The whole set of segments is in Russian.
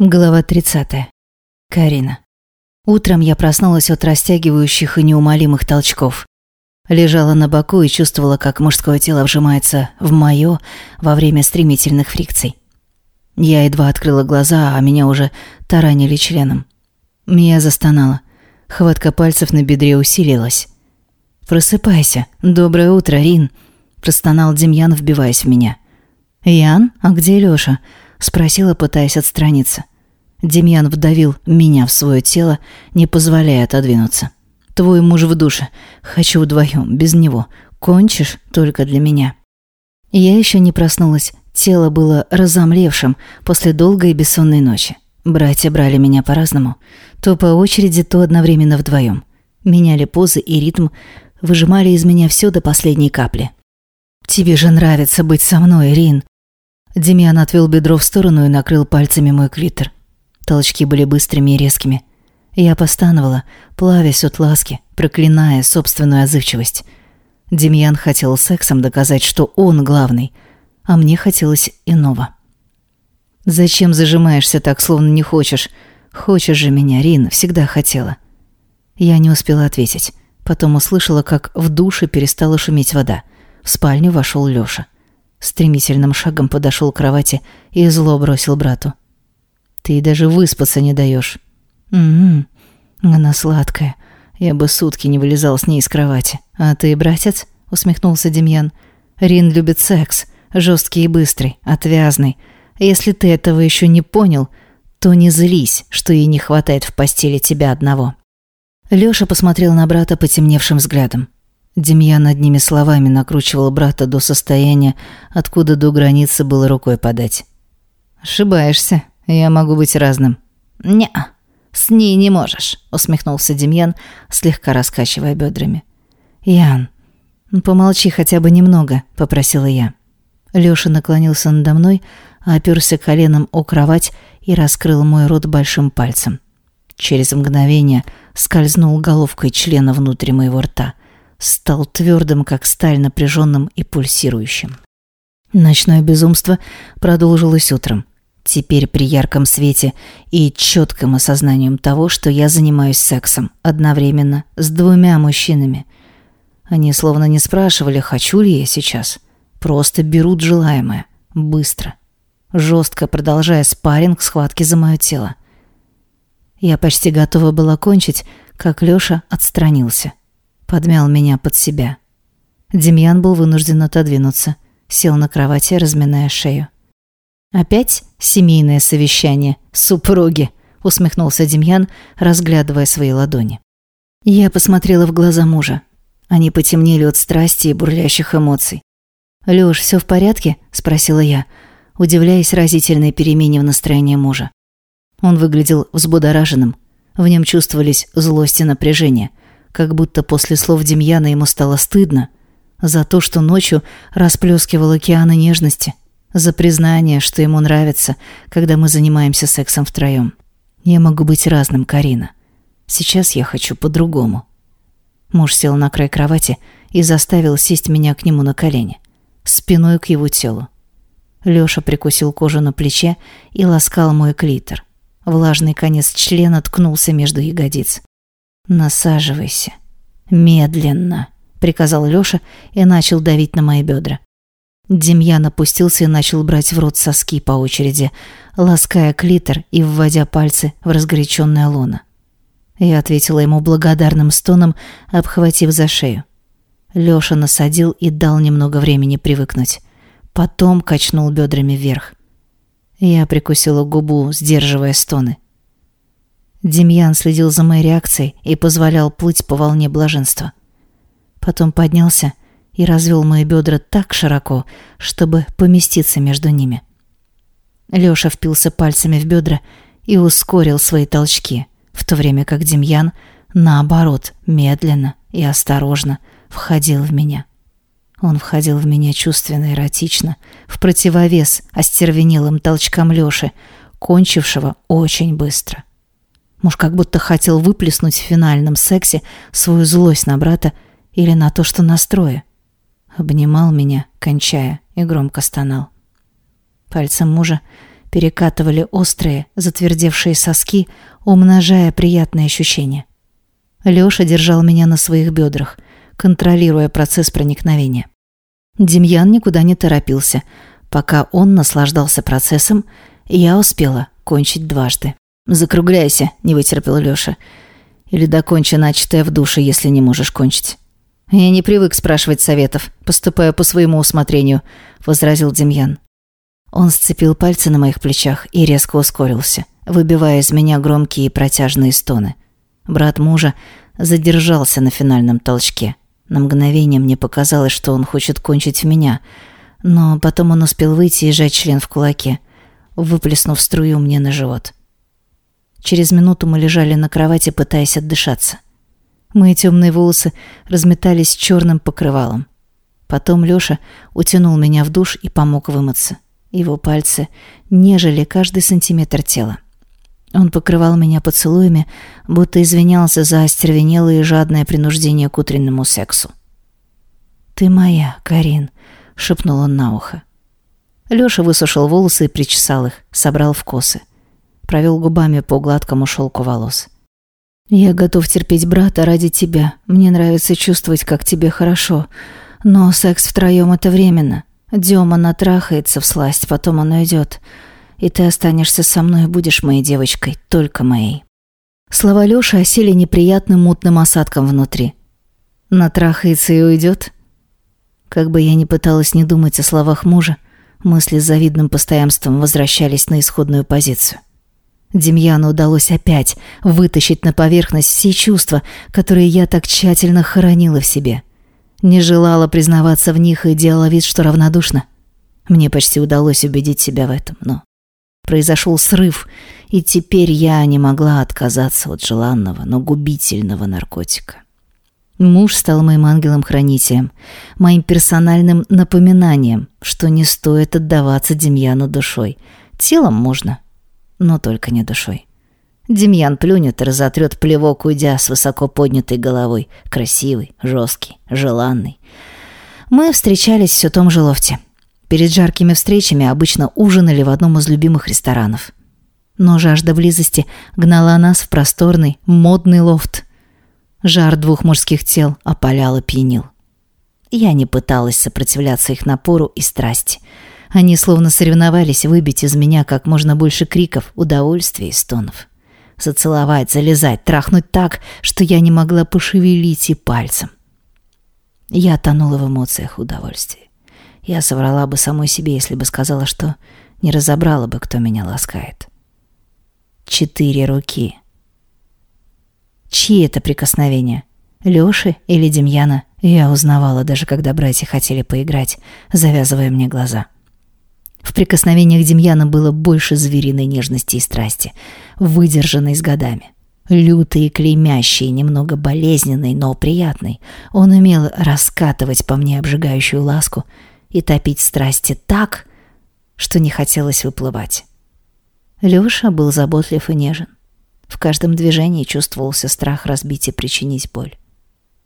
Глава 30. Карина. Утром я проснулась от растягивающих и неумолимых толчков. Лежала на боку и чувствовала, как мужское тело вжимается в моё во время стремительных фрикций. Я едва открыла глаза, а меня уже таранили членом. Мия застонала. Хватка пальцев на бедре усилилась. «Просыпайся. Доброе утро, Рин», – простонал Демьян, вбиваясь в меня. «Ян? А где Лёша?» – спросила, пытаясь отстраниться. Демьян вдавил меня в свое тело, не позволяя отодвинуться. «Твой муж в душе. Хочу вдвоем, без него. Кончишь только для меня». Я еще не проснулась. Тело было разомлевшим после долгой бессонной ночи. Братья брали меня по-разному. То по очереди, то одновременно вдвоем. Меняли позы и ритм, выжимали из меня все до последней капли. «Тебе же нравится быть со мной, Рин!» Демьян отвел бедро в сторону и накрыл пальцами мой клитор. Толчки были быстрыми и резкими. Я постановала, плавясь от ласки, проклиная собственную отзывчивость. Демьян хотел сексом доказать, что он главный, а мне хотелось иного. «Зачем зажимаешься так, словно не хочешь? Хочешь же меня, Рин, всегда хотела». Я не успела ответить. Потом услышала, как в душе перестала шуметь вода. В спальню вошел Лёша. Стремительным шагом подошел к кровати и зло бросил брату. Ты даже выспаться не даешь. Угу. Она сладкая. Я бы сутки не вылезал с ней из кровати. А ты, братец? Усмехнулся Демьян. Рин любит секс. Жесткий и быстрый, отвязный. Если ты этого еще не понял, то не злись, что ей не хватает в постели тебя одного. Лёша посмотрел на брата потемневшим взглядом. Демьян одними словами накручивал брата до состояния, откуда до границы было рукой подать. «Ошибаешься», я могу быть разным. не с ней не можешь», — усмехнулся Демьян, слегка раскачивая бедрами. «Ян, ну помолчи хотя бы немного», — попросила я. Лёша наклонился надо мной, оперся коленом о кровать и раскрыл мой рот большим пальцем. Через мгновение скользнул головкой члена внутрь моего рта. Стал твердым, как сталь, напряженным и пульсирующим. Ночное безумство продолжилось утром. Теперь при ярком свете и четком осознанием того, что я занимаюсь сексом одновременно с двумя мужчинами. Они словно не спрашивали, хочу ли я сейчас. Просто берут желаемое. Быстро. Жестко продолжая спарринг схватки за мое тело. Я почти готова была кончить, как Лёша отстранился. Подмял меня под себя. Демьян был вынужден отодвинуться. Сел на кровати, разминая шею. «Опять семейное совещание, супруги», — усмехнулся Демьян, разглядывая свои ладони. Я посмотрела в глаза мужа. Они потемнели от страсти и бурлящих эмоций. «Лёш, всё в порядке?» – спросила я, удивляясь разительной перемене в настроении мужа. Он выглядел взбудораженным. В нем чувствовались злость и напряжение, как будто после слов Демьяна ему стало стыдно за то, что ночью расплескивал океаны нежности – за признание, что ему нравится, когда мы занимаемся сексом втроем. Я могу быть разным, Карина. Сейчас я хочу по-другому. Муж сел на край кровати и заставил сесть меня к нему на колени, спиной к его телу. Лёша прикусил кожу на плече и ласкал мой клитор. Влажный конец члена ткнулся между ягодиц. «Насаживайся. Медленно», — приказал Лёша и начал давить на мои бедра. Демьян опустился и начал брать в рот соски по очереди, лаская клитор и вводя пальцы в разгоряченное лоно. Я ответила ему благодарным стоном, обхватив за шею. Лёша насадил и дал немного времени привыкнуть. Потом качнул бедрами вверх. Я прикусила губу, сдерживая стоны. Демьян следил за моей реакцией и позволял плыть по волне блаженства. Потом поднялся и развел мои бедра так широко, чтобы поместиться между ними. Лёша впился пальцами в бедра и ускорил свои толчки, в то время как Демьян, наоборот, медленно и осторожно входил в меня. Он входил в меня чувственно и эротично, в противовес остервенелым толчкам Лёши, кончившего очень быстро. Муж как будто хотел выплеснуть в финальном сексе свою злость на брата или на то, что настрое обнимал меня, кончая, и громко стонал. Пальцем мужа перекатывали острые, затвердевшие соски, умножая приятные ощущения. Лёша держал меня на своих бедрах, контролируя процесс проникновения. Демьян никуда не торопился. Пока он наслаждался процессом, я успела кончить дважды. «Закругляйся», — не вытерпел Лёша. «Или докончи начатое в душе, если не можешь кончить». «Я не привык спрашивать советов, поступая по своему усмотрению», — возразил Демьян. Он сцепил пальцы на моих плечах и резко ускорился, выбивая из меня громкие и протяжные стоны. Брат мужа задержался на финальном толчке. На мгновение мне показалось, что он хочет кончить в меня, но потом он успел выйти и сжать член в кулаке, выплеснув струю мне на живот. Через минуту мы лежали на кровати, пытаясь отдышаться. Мои темные волосы разметались черным покрывалом. Потом Лёша утянул меня в душ и помог вымыться. Его пальцы нежели каждый сантиметр тела. Он покрывал меня поцелуями, будто извинялся за остервенелое и жадное принуждение к утреннему сексу. «Ты моя, Карин», — шепнул он на ухо. Лёша высушил волосы и причесал их, собрал в косы. Провел губами по гладкому шелку волос. «Я готов терпеть брата ради тебя. Мне нравится чувствовать, как тебе хорошо. Но секс втроем это временно. Дема натрахается в сласть, потом он уйдет и ты останешься со мной и будешь моей девочкой, только моей». Слова Лёши осели неприятным мутным осадком внутри. «Натрахается и уйдет?» Как бы я ни пыталась не думать о словах мужа, мысли с завидным постоянством возвращались на исходную позицию. Демьяну удалось опять вытащить на поверхность все чувства, которые я так тщательно хоронила в себе. Не желала признаваться в них и делала вид, что равнодушна. Мне почти удалось убедить себя в этом, но Произошел срыв, и теперь я не могла отказаться от желанного, но губительного наркотика. Муж стал моим ангелом-хранителем, моим персональным напоминанием, что не стоит отдаваться Демьяну душой. Телом можно, но только не душой. Демьян плюнет и разотрет плевок, уйдя с высоко поднятой головой. Красивый, жесткий, желанный. Мы встречались в все том же лофте. Перед жаркими встречами обычно ужинали в одном из любимых ресторанов. Но жажда близости гнала нас в просторный, модный лофт. Жар двух мужских тел опалял и пьянил. Я не пыталась сопротивляться их напору и страсти. Они словно соревновались выбить из меня как можно больше криков, удовольствия и стонов. Зацеловать, залезать, трахнуть так, что я не могла пошевелить и пальцем. Я тонула в эмоциях удовольствия. Я соврала бы самой себе, если бы сказала, что не разобрала бы, кто меня ласкает. Четыре руки. Чьи это прикосновения? Лёши или Демьяна? Я узнавала, даже когда братья хотели поиграть, завязывая мне глаза. В прикосновениях Демьяна было больше звериной нежности и страсти, выдержанной с годами. Лютый и клеймящий, немного болезненный, но приятный. Он умел раскатывать по мне обжигающую ласку — и топить страсти так, что не хотелось выплывать. Лёша был заботлив и нежен. В каждом движении чувствовался страх разбить и причинить боль.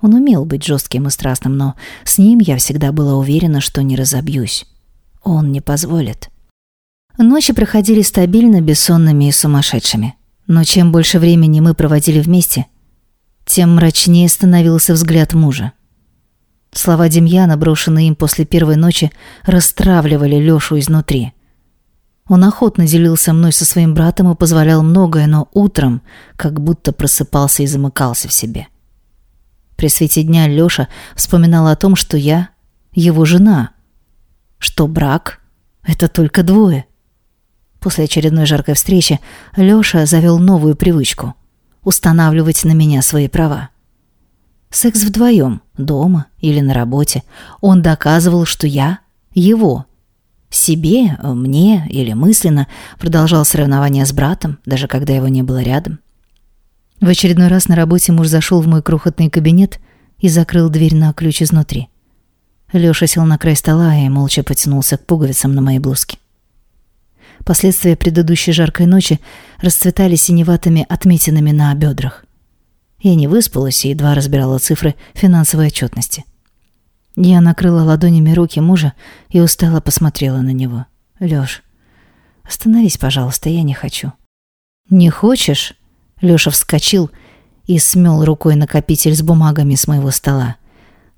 Он умел быть жестким и страстным, но с ним я всегда была уверена, что не разобьюсь. Он не позволит. Ночи проходили стабильно, бессонными и сумасшедшими. Но чем больше времени мы проводили вместе, тем мрачнее становился взгляд мужа. Слова Демьяна, брошенные им после первой ночи, расстравливали Лёшу изнутри. Он охотно делился мной со своим братом и позволял многое, но утром как будто просыпался и замыкался в себе. При свете дня Лёша вспоминал о том, что я его жена, что брак — это только двое. После очередной жаркой встречи Лёша завел новую привычку — устанавливать на меня свои права. Секс вдвоем, дома или на работе. Он доказывал, что я его. Себе, мне или мысленно продолжал соревнования с братом, даже когда его не было рядом. В очередной раз на работе муж зашел в мой крохотный кабинет и закрыл дверь на ключ изнутри. Лёша сел на край стола и молча потянулся к пуговицам на моей блузке. Последствия предыдущей жаркой ночи расцветали синеватыми отметинами на бедрах. Я не выспалась и едва разбирала цифры финансовой отчетности. Я накрыла ладонями руки мужа и устало посмотрела на него. «Лёш, Остановись, пожалуйста, я не хочу». «Не хочешь?» Лёша вскочил и смел рукой накопитель с бумагами с моего стола.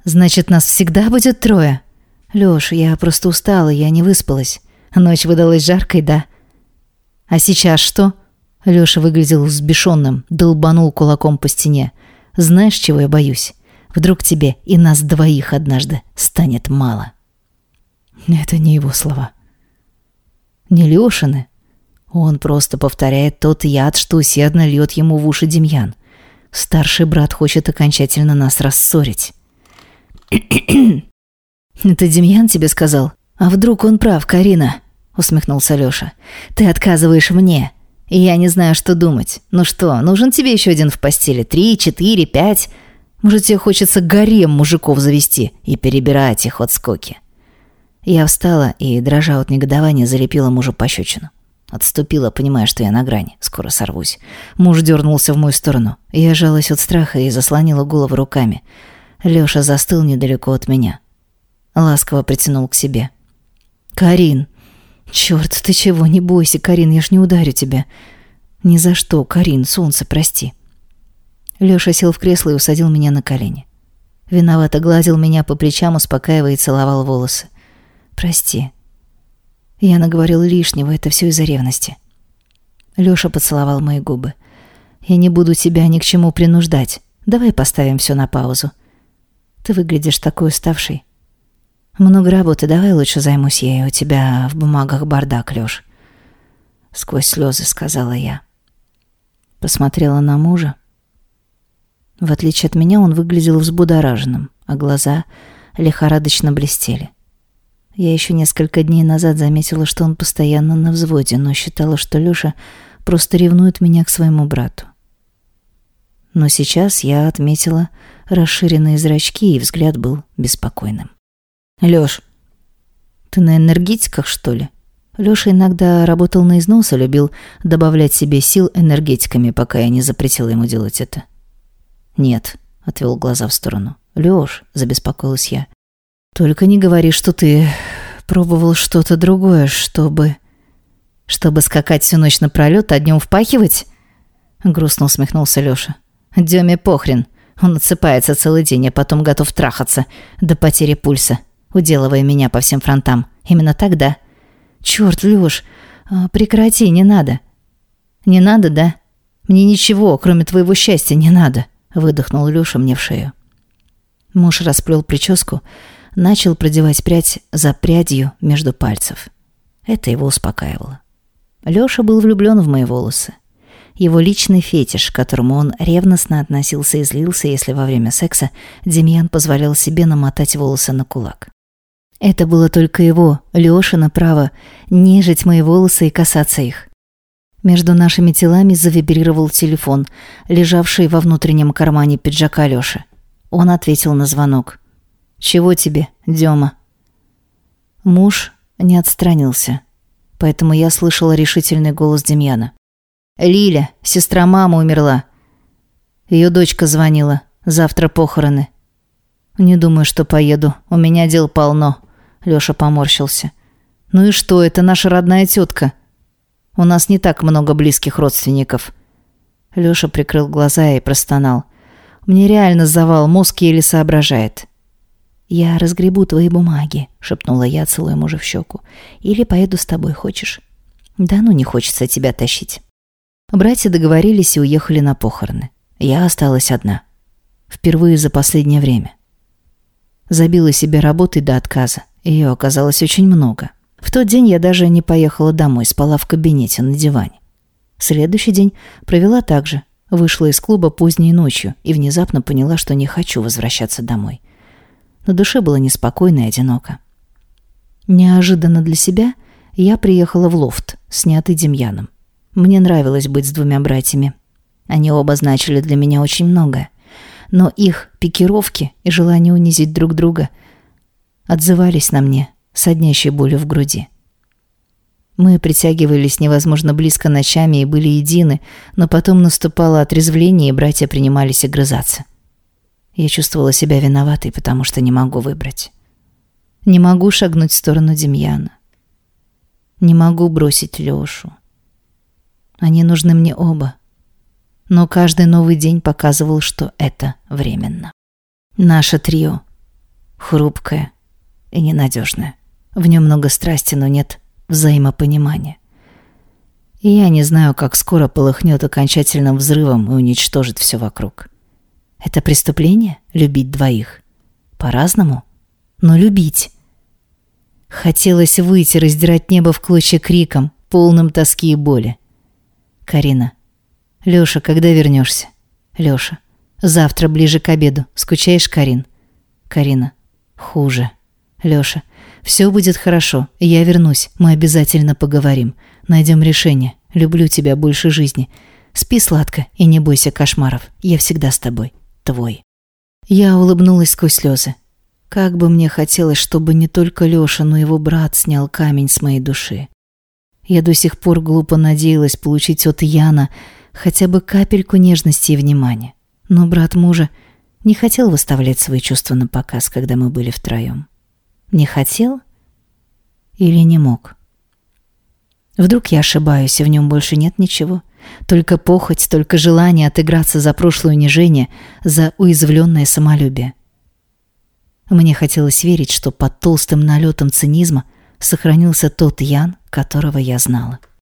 «Значит, нас всегда будет трое?» «Лёш, я просто устала, я не выспалась. Ночь выдалась жаркой, да?» «А сейчас что?» Лёша выглядел взбешенным, долбанул кулаком по стене. «Знаешь, чего я боюсь? Вдруг тебе и нас двоих однажды станет мало?» Это не его слова. Не Лёшины. Он просто повторяет тот яд, что усердно льет ему в уши Демьян. Старший брат хочет окончательно нас рассорить. «Это Демьян тебе сказал? А вдруг он прав, Карина?» усмехнулся Лёша. «Ты отказываешь мне, и я не знаю, что думать. Ну что, нужен тебе еще один в постели? Три, четыре, пять? Может, тебе хочется гарем мужиков завести и перебирать их от скоки?» Я встала и, дрожа от негодования, залепила мужу пощечину. Отступила, понимая, что я на грани, скоро сорвусь. Муж дернулся в мою сторону. Я жалась от страха и заслонила голову руками. Лёша застыл недалеко от меня. Ласково притянул к себе. «Карин!» «Черт, ты чего? Не бойся, Карин, я ж не ударю тебя». «Ни за что, Карин, солнце, прости». Лёша сел в кресло и усадил меня на колени. Виновато гладил меня по плечам, успокаивая и целовал волосы. «Прости. Я наговорил лишнего, это все из-за ревности». Лёша поцеловал мои губы. «Я не буду тебя ни к чему принуждать. Давай поставим все на паузу. Ты выглядишь такой уставший. Много работы, давай лучше займусь ей. У тебя в бумагах бардак, Лёш. Сквозь слезы сказала я. Посмотрела на мужа. В отличие от меня, он выглядел взбудораженным, а глаза лихорадочно блестели. Я еще несколько дней назад заметила, что он постоянно на взводе, но считала, что Лёша просто ревнует меня к своему брату. Но сейчас я отметила расширенные зрачки, и взгляд был беспокойным. Лёш, ты на энергетиках, что ли? Лёша иногда работал на износ и любил добавлять себе сил энергетиками, пока я не запретила ему делать это. Нет, отвел глаза в сторону. Лёш, забеспокоилась я. Только не говори, что ты пробовал что-то другое, чтобы... Чтобы скакать всю ночь напролёт, а днём впахивать? Грустно усмехнулся Лёша. Дёме похрен. Он отсыпается целый день, а потом готов трахаться до потери пульса уделывая меня по всем фронтам. Именно тогда. Черт, Лёш, а, прекрати, не надо. Не надо, да? Мне ничего, кроме твоего счастья, не надо, выдохнул Лёша мне в шею. Муж расплел прическу, начал продевать прядь за прядью между пальцев. Это его успокаивало. Лёша был влюблён в мои волосы. Его личный фетиш, к которому он ревностно относился и злился, если во время секса Демьян позволял себе намотать волосы на кулак. Это было только его, Лёшина, право, нежить мои волосы и касаться их. Между нашими телами завибрировал телефон, лежавший во внутреннем кармане пиджака Лёши. Он ответил на звонок. «Чего тебе, Дёма?» Муж не отстранился, поэтому я слышала решительный голос Демьяна. «Лиля, сестра мамы умерла. Ее дочка звонила. Завтра похороны. Не думаю, что поеду. У меня дел полно. Лёша поморщился. «Ну и что, это наша родная тетка. У нас не так много близких родственников». Лёша прикрыл глаза и простонал. «Мне реально завал, мозг еле соображает». «Я разгребу твои бумаги», — шепнула я, целуя мужа в щеку. «Или поеду с тобой, хочешь?» «Да ну, не хочется тебя тащить». Братья договорились и уехали на похороны. Я осталась одна. Впервые за последнее время. Забила себе работой до отказа. Ее оказалось очень много. В тот день я даже не поехала домой, спала в кабинете на диване. Следующий день провела так же. Вышла из клуба поздней ночью и внезапно поняла, что не хочу возвращаться домой. На душе было неспокойно и одиноко. Неожиданно для себя я приехала в лофт, снятый Демьяном. Мне нравилось быть с двумя братьями. Они оба значили для меня очень многое. Но их пикировки и желание унизить друг друга – отзывались на мне, соднящей болью в груди. Мы притягивались невозможно близко ночами и были едины, но потом наступало отрезвление, и братья принимались огрызаться. Я чувствовала себя виноватой, потому что не могу выбрать. Не могу шагнуть в сторону Демьяна. Не могу бросить Лёшу. Они нужны мне оба. Но каждый новый день показывал, что это временно. Наше трио хрупкое и ненадежное. В нем много страсти, но нет взаимопонимания. И я не знаю, как скоро полыхнет окончательным взрывом и уничтожит все вокруг. Это преступление — любить двоих. По-разному, но любить. Хотелось выйти, раздирать небо в клочья криком, полным тоски и боли. Карина. Лёша, когда вернешься? Лёша. Завтра, ближе к обеду. Скучаешь, Карин? Карина. Хуже. Лёша. Все будет хорошо. Я вернусь. Мы обязательно поговорим. Найдем решение. Люблю тебя больше жизни. Спи сладко и не бойся кошмаров. Я всегда с тобой. Твой. Я улыбнулась сквозь слезы. Как бы мне хотелось, чтобы не только Лёша, но и его брат снял камень с моей души. Я до сих пор глупо надеялась получить от Яна хотя бы капельку нежности и внимания. Но брат мужа не хотел выставлять свои чувства на показ, когда мы были втроем. Не хотел или не мог? Вдруг я ошибаюсь, и в нем больше нет ничего? Только похоть, только желание отыграться за прошлое унижение, за уязвленное самолюбие. Мне хотелось верить, что под толстым налетом цинизма сохранился тот Ян, которого я знала.